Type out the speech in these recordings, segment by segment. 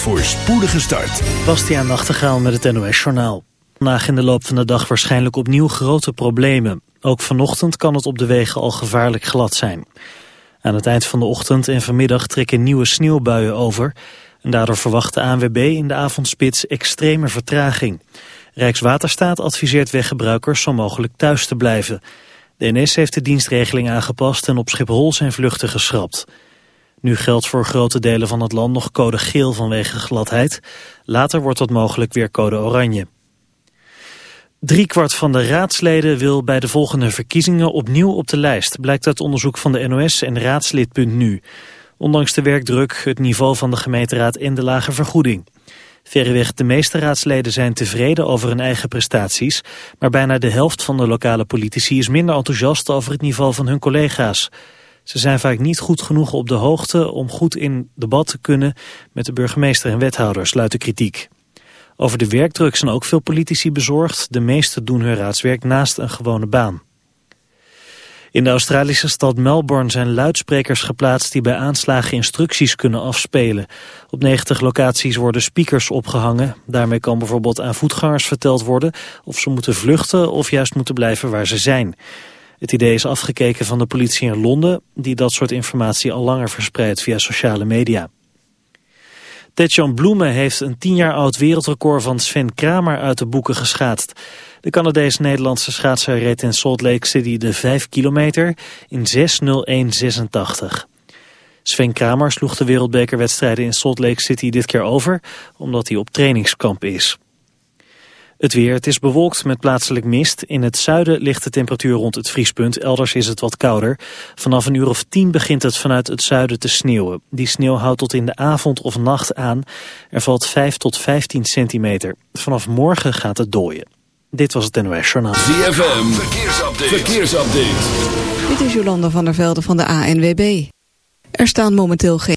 voor spoedige start. Bastiaan Nachtegaal met het NOS Journaal. Vandaag in de loop van de dag waarschijnlijk opnieuw grote problemen. Ook vanochtend kan het op de wegen al gevaarlijk glad zijn. Aan het eind van de ochtend en vanmiddag trekken nieuwe sneeuwbuien over. En daardoor verwacht de ANWB in de avondspits extreme vertraging. Rijkswaterstaat adviseert weggebruikers zo mogelijk thuis te blijven. De NS heeft de dienstregeling aangepast en op Schiphol zijn vluchten geschrapt. Nu geldt voor grote delen van het land nog code geel vanwege gladheid. Later wordt dat mogelijk weer code oranje. Driekwart van de raadsleden wil bij de volgende verkiezingen opnieuw op de lijst, blijkt uit onderzoek van de NOS en raadslid.nu. Ondanks de werkdruk, het niveau van de gemeenteraad en de lage vergoeding. Verreweg de meeste raadsleden zijn tevreden over hun eigen prestaties, maar bijna de helft van de lokale politici is minder enthousiast over het niveau van hun collega's. Ze zijn vaak niet goed genoeg op de hoogte om goed in debat te kunnen met de burgemeester en wethouders, luidt de kritiek. Over de werkdruk zijn ook veel politici bezorgd. De meesten doen hun raadswerk naast een gewone baan. In de Australische stad Melbourne zijn luidsprekers geplaatst die bij aanslagen instructies kunnen afspelen. Op 90 locaties worden speakers opgehangen. Daarmee kan bijvoorbeeld aan voetgangers verteld worden of ze moeten vluchten of juist moeten blijven waar ze zijn. Het idee is afgekeken van de politie in Londen, die dat soort informatie al langer verspreidt via sociale media. Tetjan Bloemen heeft een tien jaar oud wereldrecord van Sven Kramer uit de boeken geschaatst. De Canadees-Nederlandse schaatser reed in Salt Lake City de 5 kilometer in 6.01.86. Sven Kramer sloeg de wereldbekerwedstrijden in Salt Lake City dit keer over, omdat hij op trainingskamp is. Het weer, het is bewolkt met plaatselijk mist. In het zuiden ligt de temperatuur rond het vriespunt, elders is het wat kouder. Vanaf een uur of tien begint het vanuit het zuiden te sneeuwen. Die sneeuw houdt tot in de avond of nacht aan. Er valt 5 tot 15 centimeter. Vanaf morgen gaat het dooien. Dit was het NOS Journaal. ZFM, verkeersupdate. verkeersupdate. Dit is Jolanda van der Velde van de ANWB. Er staan momenteel geen...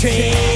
Train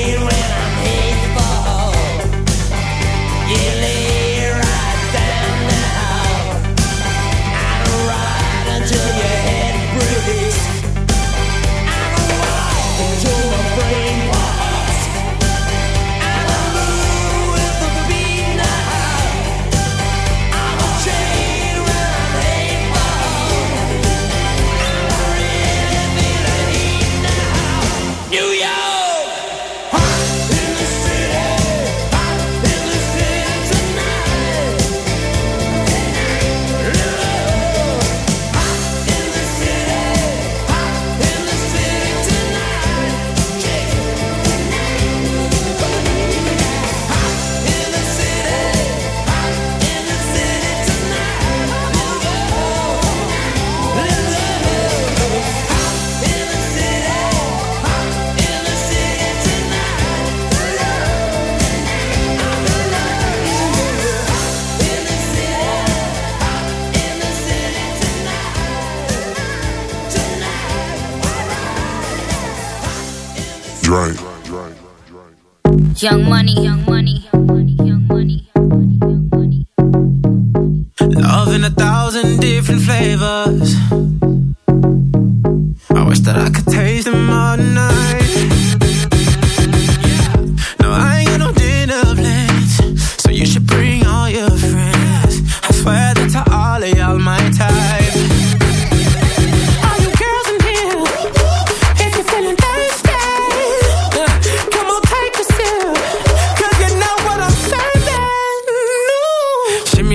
Young money, young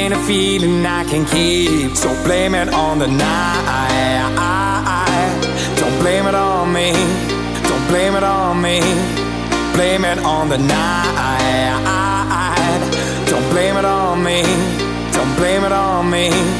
been a feeling I can't keep. So blame it on the night. Don't blame it on me. Don't blame it on me. Blame it on the night. Don't blame it on me. Don't blame it on me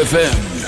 ZFM.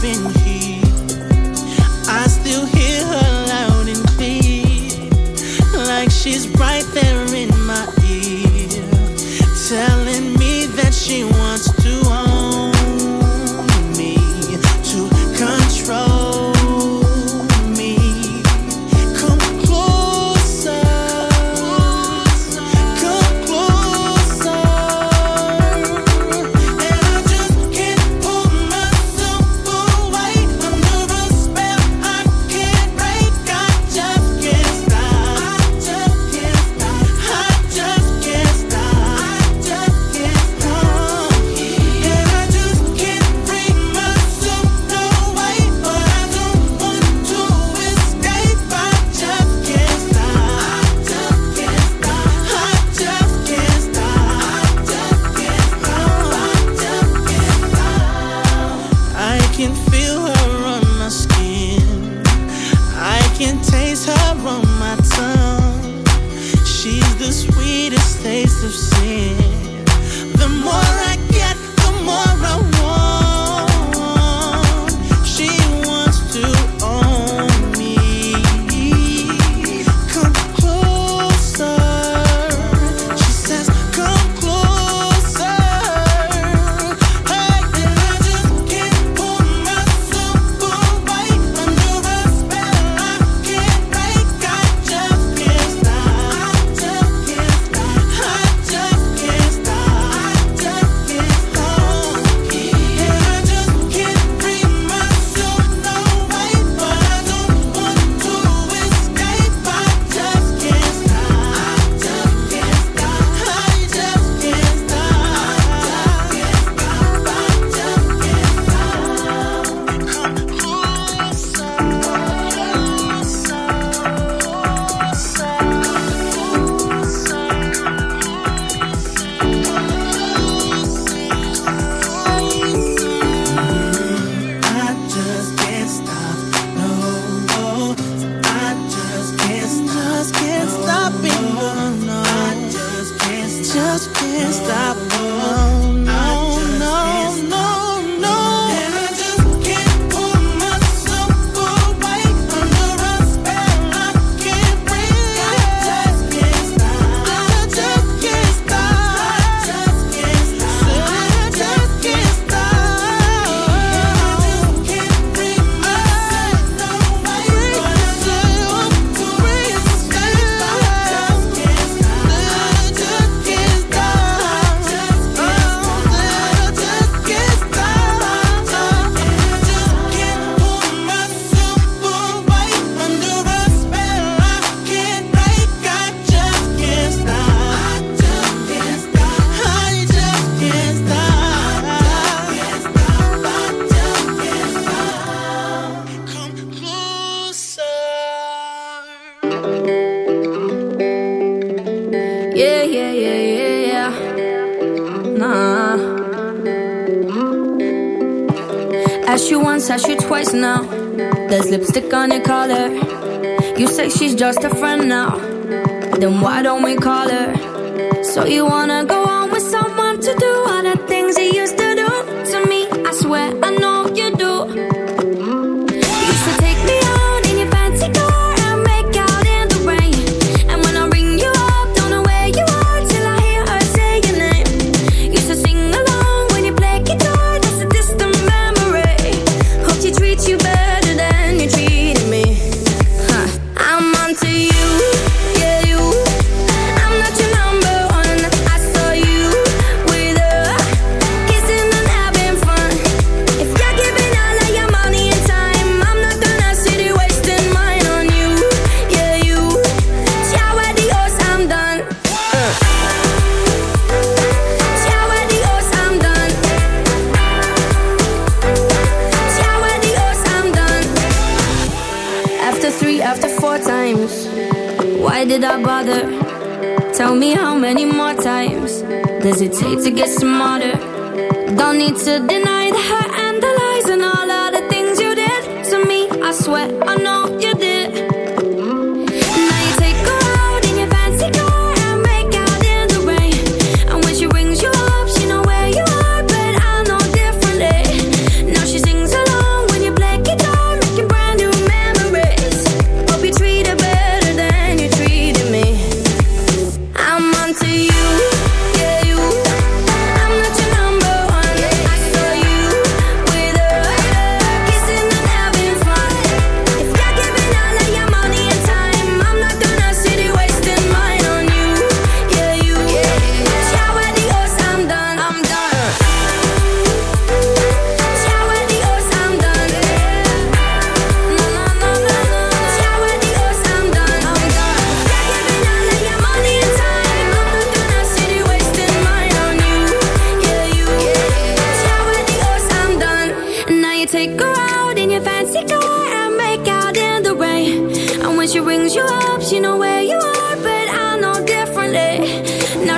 been